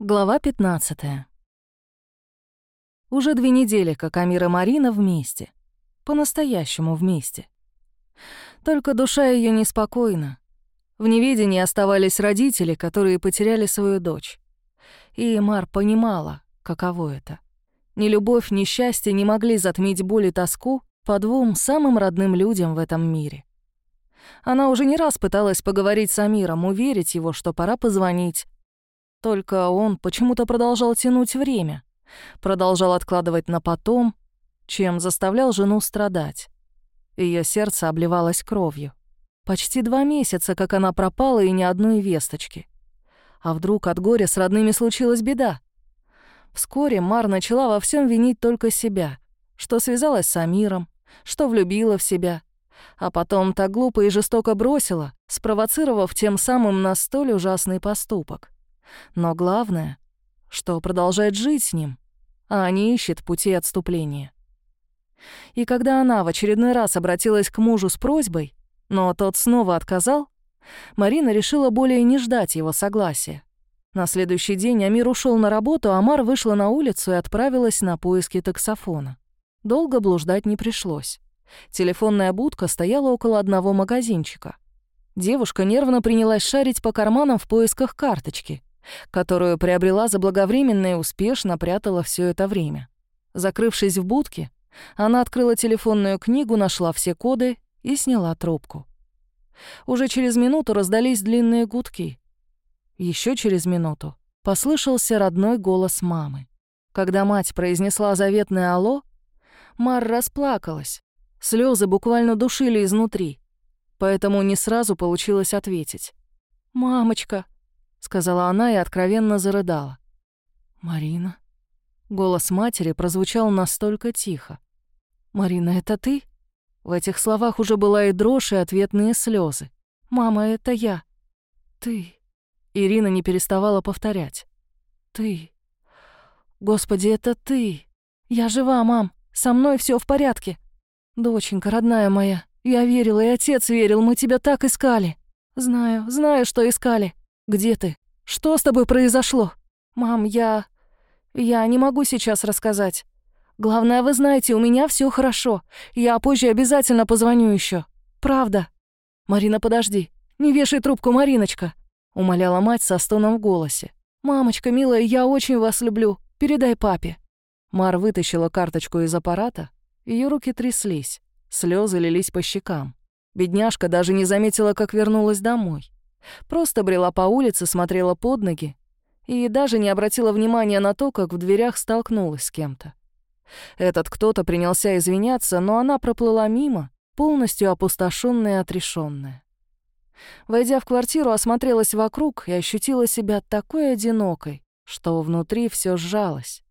Глава 15. Уже две недели, как Амира Марина вместе. По-настоящему вместе. Только душа ее неспокойна. В неведении оставались родители, которые потеряли свою дочь. И Мар понимала, каково это. Ни любовь, ни счастье не могли затмить боль и тоску по двум самым родным людям в этом мире. Она уже не раз пыталась поговорить с Амиром, уверить его, что пора позвонить, только он почему-то продолжал тянуть время, продолжал откладывать на потом, чем заставлял жену страдать. Ее сердце обливалось кровью. Почти два месяца, как она пропала, и ни одной весточки. А вдруг от горя с родными случилась беда? Вскоре Мар начала во всем винить только себя, что связалась с Амиром, что влюбила в себя, а потом так глупо и жестоко бросила, спровоцировав тем самым на столь ужасный поступок. Но главное, что продолжает жить с ним, а не ищет пути отступления. И когда она в очередной раз обратилась к мужу с просьбой, но тот снова отказал, Марина решила более не ждать его согласия. На следующий день Амир ушел на работу, а Мар вышла на улицу и отправилась на поиски таксофона. Долго блуждать не пришлось. Телефонная будка стояла около одного магазинчика. Девушка нервно принялась шарить по карманам в поисках карточки которую приобрела заблаговременно и успешно прятала все это время. Закрывшись в будке, она открыла телефонную книгу, нашла все коды и сняла трубку. Уже через минуту раздались длинные гудки. Еще через минуту послышался родной голос мамы. Когда мать произнесла заветное «Алло», Мар расплакалась. Слезы буквально душили изнутри, поэтому не сразу получилось ответить. «Мамочка», сказала она и откровенно зарыдала. «Марина?» Голос матери прозвучал настолько тихо. «Марина, это ты?» В этих словах уже была и дрожь, и ответные слезы. «Мама, это я. Ты». Ирина не переставала повторять. «Ты. Господи, это ты. Я жива, мам. Со мной все в порядке. Доченька, родная моя, я верила, и отец верил, мы тебя так искали. Знаю, знаю, что искали. Где ты? Что с тобой произошло? Мам, я... Я не могу сейчас рассказать. Главное, вы знаете, у меня все хорошо. Я позже обязательно позвоню еще. Правда. Марина, подожди. Не вешай трубку, Мариночка. Умоляла мать со стоном в голосе. «Мамочка, милая, я очень вас люблю. Передай папе». Мар вытащила карточку из аппарата. Ее руки тряслись. Слезы лились по щекам. Бедняжка даже не заметила, как вернулась домой. Просто брела по улице, смотрела под ноги и даже не обратила внимания на то, как в дверях столкнулась с кем-то. Этот кто-то принялся извиняться, но она проплыла мимо, полностью опустошенная и отрешенная. Войдя в квартиру, осмотрелась вокруг и ощутила себя такой одинокой, что внутри все сжалось.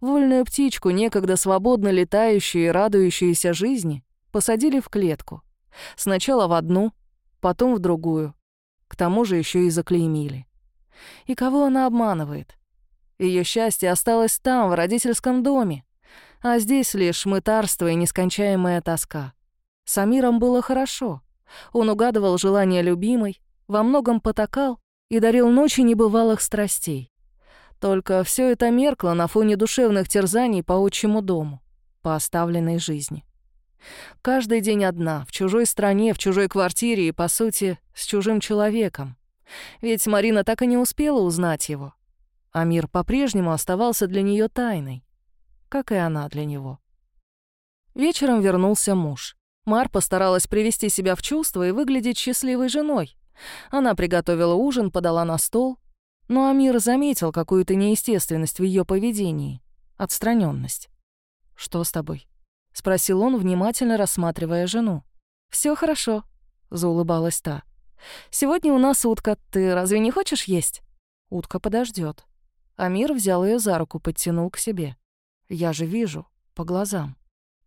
Вольную птичку, некогда свободно летающую и радующуюся жизни, посадили в клетку. Сначала в одну, потом в другую. К тому же еще и заклеймили. И кого она обманывает? Ее счастье осталось там, в родительском доме, а здесь лишь мытарство и нескончаемая тоска. С Амиром было хорошо. Он угадывал желания любимой, во многом потакал и дарил ночи небывалых страстей. Только все это меркло на фоне душевных терзаний по отчему дому, по оставленной жизни. Каждый день одна, в чужой стране, в чужой квартире и, по сути, с чужим человеком. Ведь Марина так и не успела узнать его. А мир по-прежнему оставался для нее тайной, как и она для него. Вечером вернулся муж. Мар постаралась привести себя в чувство и выглядеть счастливой женой. Она приготовила ужин, подала на стол. Но Амир заметил какую-то неестественность в ее поведении, отстраненность. «Что с тобой?» — спросил он, внимательно рассматривая жену. Все хорошо», — заулыбалась та. «Сегодня у нас утка. Ты разве не хочешь есть?» «Утка подождет. Амир взял ее за руку, подтянул к себе. «Я же вижу, по глазам.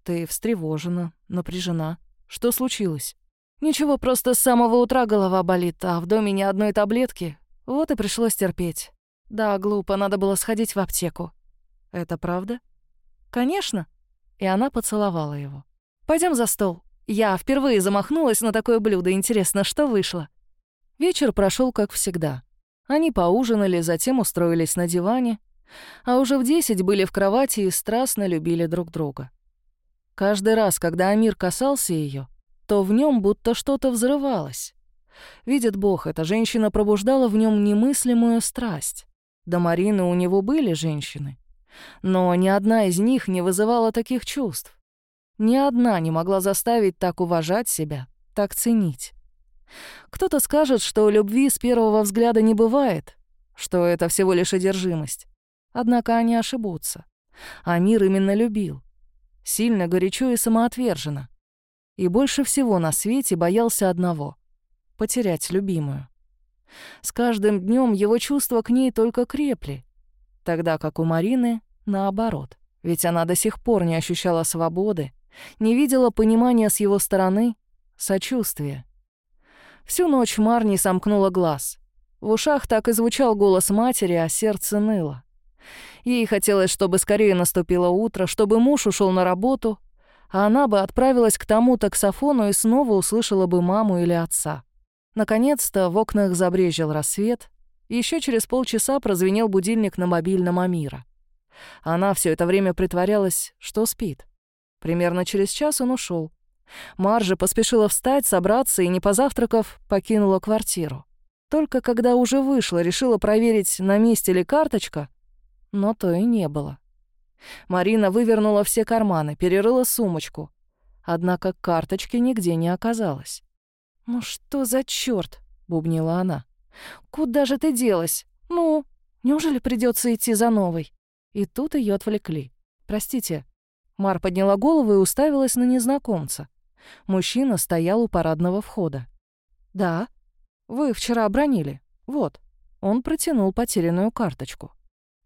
Ты встревожена, напряжена. Что случилось?» «Ничего, просто с самого утра голова болит, а в доме ни одной таблетки. Вот и пришлось терпеть. Да, глупо, надо было сходить в аптеку». «Это правда?» «Конечно», и она поцеловала его. Пойдем за стол. Я впервые замахнулась на такое блюдо. Интересно, что вышло?» Вечер прошел как всегда. Они поужинали, затем устроились на диване, а уже в десять были в кровати и страстно любили друг друга. Каждый раз, когда Амир касался ее, то в нем будто что-то взрывалось. Видит Бог, эта женщина пробуждала в нем немыслимую страсть. До Марины у него были женщины, но ни одна из них не вызывала таких чувств. Ни одна не могла заставить так уважать себя, так ценить. Кто-то скажет, что любви с первого взгляда не бывает, что это всего лишь одержимость. Однако они ошибутся. Амир именно любил. Сильно, горячо и самоотверженно. И больше всего на свете боялся одного — потерять любимую. С каждым днем его чувства к ней только крепли, тогда как у Марины — наоборот. Ведь она до сих пор не ощущала свободы, не видела понимания с его стороны, сочувствия. Всю ночь Мар не сомкнула глаз. В ушах так и звучал голос матери, а сердце ныло. Ей хотелось, чтобы скорее наступило утро, чтобы муж ушел на работу, а она бы отправилась к тому таксофону и снова услышала бы маму или отца. Наконец-то в окнах забрежил рассвет, и ещё через полчаса прозвенел будильник на мобильном Амира. Она все это время притворялась, что спит. Примерно через час он ушел. Маржа поспешила встать, собраться и, не позавтракав, покинула квартиру. Только когда уже вышла, решила проверить, на месте ли карточка, но то и не было. Марина вывернула все карманы, перерыла сумочку. Однако карточки нигде не оказалось. «Ну что за чёрт?» — бубнила она. «Куда же ты делась? Ну, неужели придётся идти за новой?» И тут её отвлекли. «Простите». Мар подняла голову и уставилась на незнакомца. Мужчина стоял у парадного входа. «Да. Вы вчера обронили. Вот». Он протянул потерянную карточку.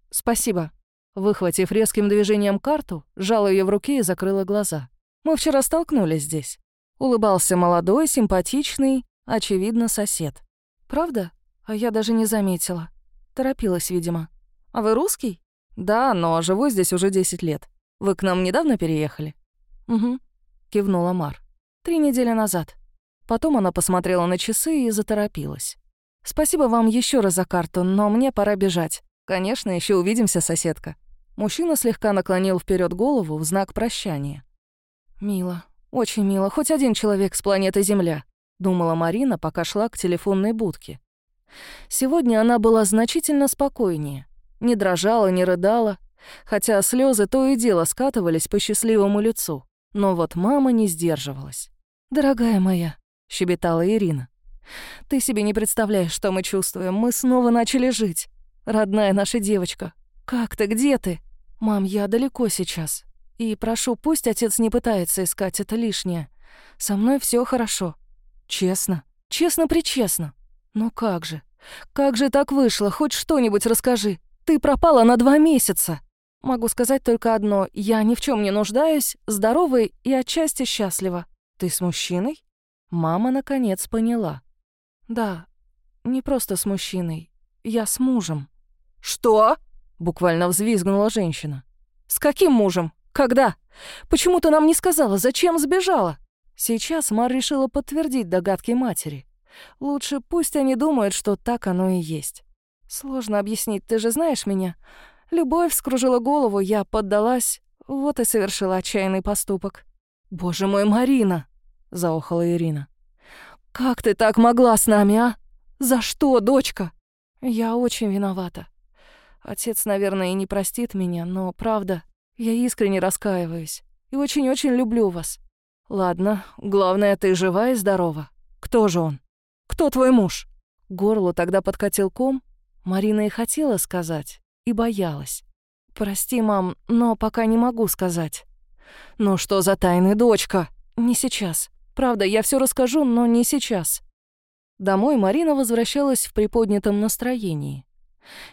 «Спасибо». Выхватив резким движением карту, сжала ее в руке и закрыла глаза. «Мы вчера столкнулись здесь». Улыбался молодой, симпатичный, очевидно, сосед. «Правда? А я даже не заметила. Торопилась, видимо. А вы русский?» «Да, но живу здесь уже 10 лет. Вы к нам недавно переехали?» «Угу», — кивнула Мар. «Три недели назад». Потом она посмотрела на часы и заторопилась. «Спасибо вам еще раз за карту, но мне пора бежать. Конечно, еще увидимся, соседка». Мужчина слегка наклонил вперед голову в знак прощания. «Мило, очень мило, хоть один человек с планеты Земля», — думала Марина, пока шла к телефонной будке. Сегодня она была значительно спокойнее. Не дрожала, не рыдала, хотя слезы то и дело скатывались по счастливому лицу. Но вот мама не сдерживалась. «Дорогая моя», — щебетала Ирина, — «ты себе не представляешь, что мы чувствуем. Мы снова начали жить. Родная наша девочка, как ты, где ты?» «Мам, я далеко сейчас. И прошу, пусть отец не пытается искать это лишнее. Со мной все хорошо. Честно. Честно-причестно. Ну как же? Как же так вышло? Хоть что-нибудь расскажи. Ты пропала на два месяца. Могу сказать только одно. Я ни в чем не нуждаюсь, здоровой и отчасти счастлива. Ты с мужчиной? Мама наконец поняла. Да, не просто с мужчиной. Я с мужем. Что? Буквально взвизгнула женщина. «С каким мужем? Когда? Почему ты нам не сказала? Зачем сбежала?» Сейчас Мар решила подтвердить догадки матери. Лучше пусть они думают, что так оно и есть. Сложно объяснить, ты же знаешь меня. Любовь скружила голову, я поддалась, вот и совершила отчаянный поступок. «Боже мой, Марина!» — заохала Ирина. «Как ты так могла с нами, а? За что, дочка?» «Я очень виновата. Отец, наверное, и не простит меня, но правда, я искренне раскаиваюсь и очень-очень люблю вас. Ладно, главное, ты жива и здорова. Кто же он? Кто твой муж? Горло тогда подкатил ком. Марина и хотела сказать, и боялась. Прости, мам, но пока не могу сказать. Ну что за тайны, дочка? Не сейчас. Правда, я все расскажу, но не сейчас. Домой Марина возвращалась в приподнятом настроении.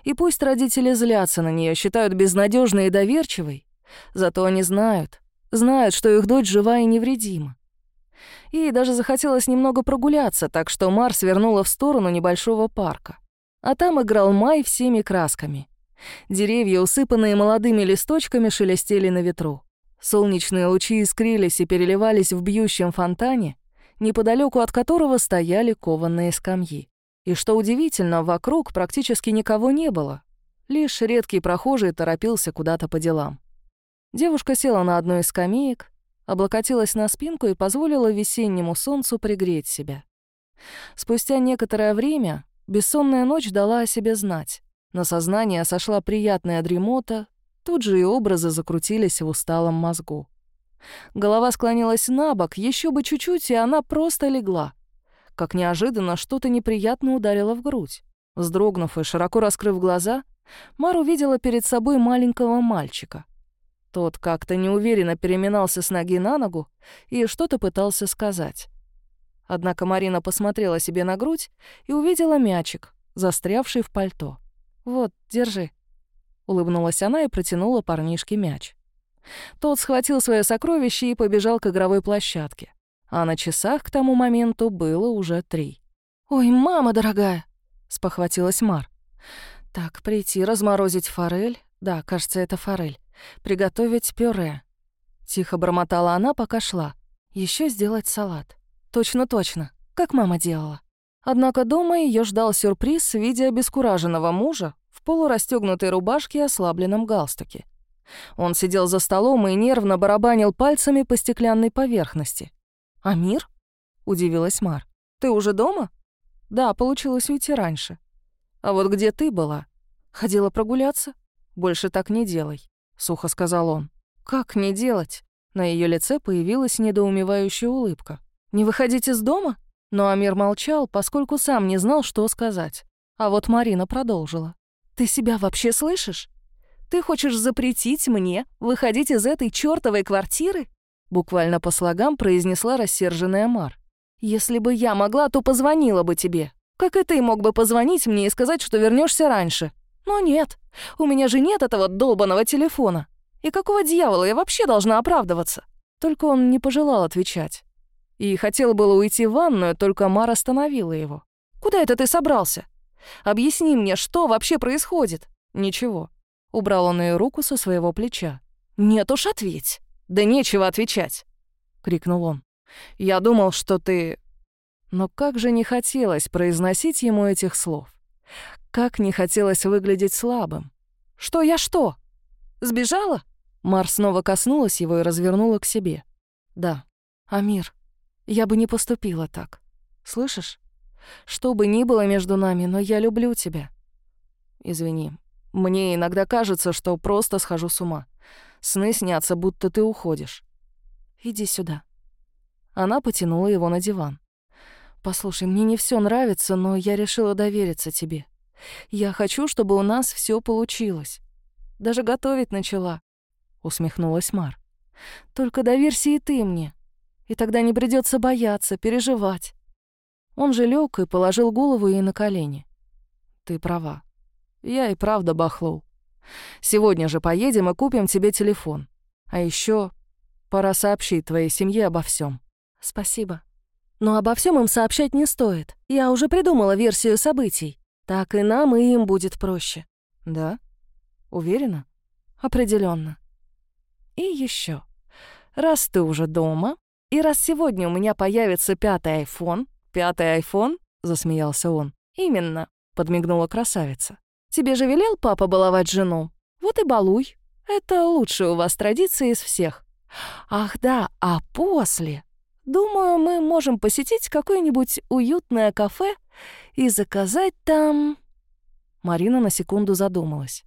И пусть родители злятся на нее, считают безнадежной и доверчивой, зато они знают, знают, что их дочь жива и невредима. Ей даже захотелось немного прогуляться, так что Мар свернула в сторону небольшого парка. А там играл май всеми красками. Деревья, усыпанные молодыми листочками, шелестели на ветру. Солнечные лучи искрились и переливались в бьющем фонтане, неподалеку от которого стояли кованные скамьи. И что удивительно, вокруг практически никого не было. Лишь редкий прохожий торопился куда-то по делам. Девушка села на одну из скамеек, облокотилась на спинку и позволила весеннему солнцу пригреть себя. Спустя некоторое время бессонная ночь дала о себе знать. На сознание сошла приятная дремота, тут же и образы закрутились в усталом мозгу. Голова склонилась на бок, еще бы чуть-чуть, и она просто легла. Как неожиданно что-то неприятно ударило в грудь. Вздрогнув и широко раскрыв глаза, Мар увидела перед собой маленького мальчика. Тот как-то неуверенно переминался с ноги на ногу и что-то пытался сказать. Однако Марина посмотрела себе на грудь и увидела мячик, застрявший в пальто. «Вот, держи». Улыбнулась она и протянула парнишке мяч. Тот схватил свое сокровище и побежал к игровой площадке. А на часах к тому моменту было уже три. «Ой, мама дорогая!» — спохватилась Мар. «Так, прийти, разморозить форель. Да, кажется, это форель. Приготовить пюре». Тихо бормотала она, пока шла. Еще сделать салат. Точно-точно, как мама делала. Однако дома ее ждал сюрприз в виде обескураженного мужа в полурастегнутой рубашке и ослабленном галстуке. Он сидел за столом и нервно барабанил пальцами по стеклянной поверхности. «Амир?» — удивилась Мар. «Ты уже дома?» «Да, получилось уйти раньше». «А вот где ты была?» «Ходила прогуляться?» «Больше так не делай», — сухо сказал он. «Как не делать?» На ее лице появилась недоумевающая улыбка. «Не выходить из дома?» Но Амир молчал, поскольку сам не знал, что сказать. А вот Марина продолжила. «Ты себя вообще слышишь? Ты хочешь запретить мне выходить из этой чёртовой квартиры?» Буквально по слогам произнесла рассерженная Мар. «Если бы я могла, то позвонила бы тебе. Как и ты мог бы позвонить мне и сказать, что вернешься раньше. Но нет, у меня же нет этого долбанного телефона. И какого дьявола я вообще должна оправдываться?» Только он не пожелал отвечать. И хотел было уйти в ванную, только Мар остановила его. «Куда это ты собрался? Объясни мне, что вообще происходит?» «Ничего. Убрал он ее руку со своего плеча. «Нет уж, ответь!» «Да нечего отвечать!» — крикнул он. «Я думал, что ты...» Но как же не хотелось произносить ему этих слов. Как не хотелось выглядеть слабым. «Что я что? Сбежала?» Мар снова коснулась его и развернула к себе. «Да, Амир, я бы не поступила так. Слышишь? Что бы ни было между нами, но я люблю тебя. Извини, мне иногда кажется, что просто схожу с ума. Сны снятся, будто ты уходишь. Иди сюда. Она потянула его на диван. Послушай, мне не все нравится, но я решила довериться тебе. Я хочу, чтобы у нас все получилось. Даже готовить начала. Усмехнулась Мар. Только доверься и ты мне. И тогда не придется бояться, переживать. Он же лег и положил голову ей на колени. Ты права. Я и правда бахлоу. Сегодня же поедем и купим тебе телефон. А еще пора сообщить твоей семье обо всем. Спасибо. Но обо всем им сообщать не стоит. Я уже придумала версию событий. Так и нам, и им будет проще. Да? Уверена? Определенно. И еще. Раз ты уже дома, и раз сегодня у меня появится пятый айфон... Пятый айфон? Засмеялся он. Именно, подмигнула красавица. Тебе же велел папа баловать жену? Вот и балуй. Это лучшая у вас традиция из всех. Ах да, а после? Думаю, мы можем посетить какое-нибудь уютное кафе и заказать там...» Марина на секунду задумалась.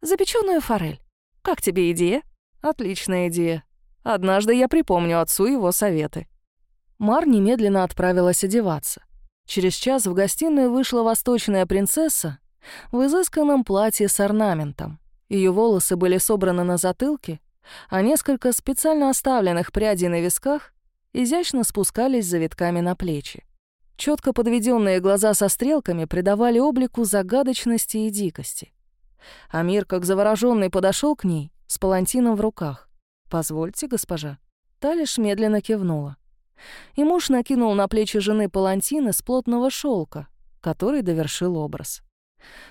«Запечённую форель. Как тебе идея?» «Отличная идея. Однажды я припомню отцу его советы». Мар немедленно отправилась одеваться. Через час в гостиную вышла восточная принцесса в изысканном платье с орнаментом. Ее волосы были собраны на затылке, а несколько специально оставленных прядей на висках изящно спускались завитками на плечи. Четко подведенные глаза со стрелками придавали облику загадочности и дикости. Амир, как завороженный, подошел к ней с палантином в руках. «Позвольте, госпожа». Та лишь медленно кивнула. И муж накинул на плечи жены палантин из плотного шелка, который довершил образ.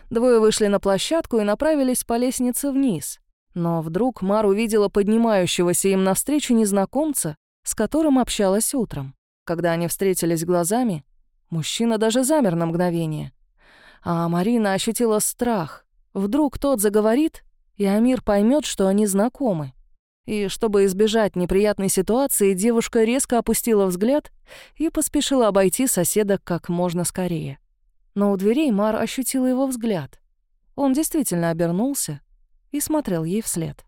Двое вышли на площадку и направились по лестнице вниз. Но вдруг Мар увидела поднимающегося им навстречу незнакомца, с которым общалась утром. Когда они встретились глазами, Мужчина даже замер на мгновение. А Марина ощутила страх. Вдруг тот заговорит, и Амир поймет, что они знакомы. И чтобы избежать неприятной ситуации, девушка резко опустила взгляд и поспешила обойти соседа как можно скорее. Но у дверей Мар ощутила его взгляд. Он действительно обернулся и смотрел ей вслед.